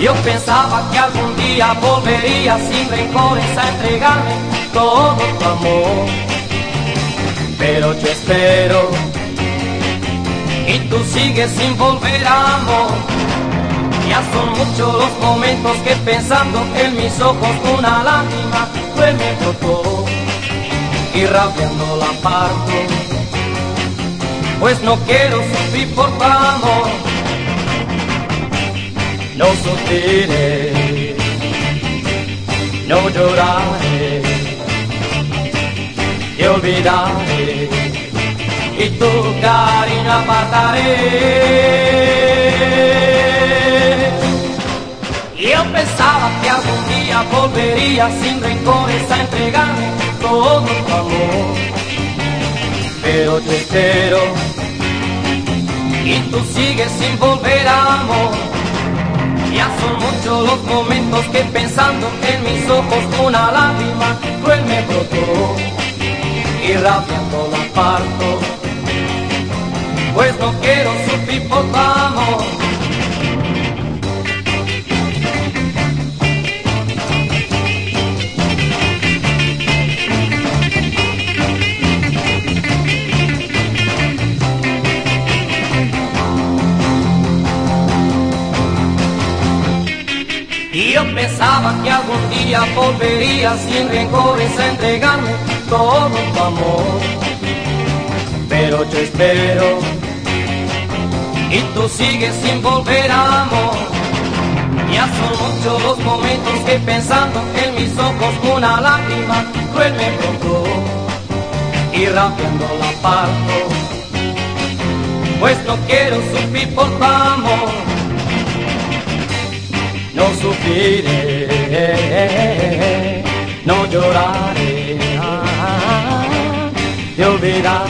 Yo pensaba que algún día volvería sin rencores a entregarme todo tu amor. Pero yo espero y tú sigues sin volver amor. Ya son muchos los momentos que pensando en mis ojos una lágrima fue me brotó y rabiando la parto. Pues no quiero sufrir por tu amor no sufriré, no lloraré, te olvidaré y tu cariño apartaré. Yo pensaba que algún día volvería sin rencores a entregarme todo tu amor, pero te espero y tú sigues sin volver amor. Ya son muchos los momentos que pensando en mis ojos una lágrima cruel me brotó y rabiando la parto. Pues no quiero sufrir por tu amor. Y yo pensaba que algún día volvería sin rencores a entregarme todo tu amor. Pero yo espero y tú sigues sin volver amor. Ya son muchos los momentos que pensando en mis ojos una lágrima cruel me brotó y rabiando la parto. Pues no quiero sufrir por tu amor no sufriré, no lloraré, te olvidaré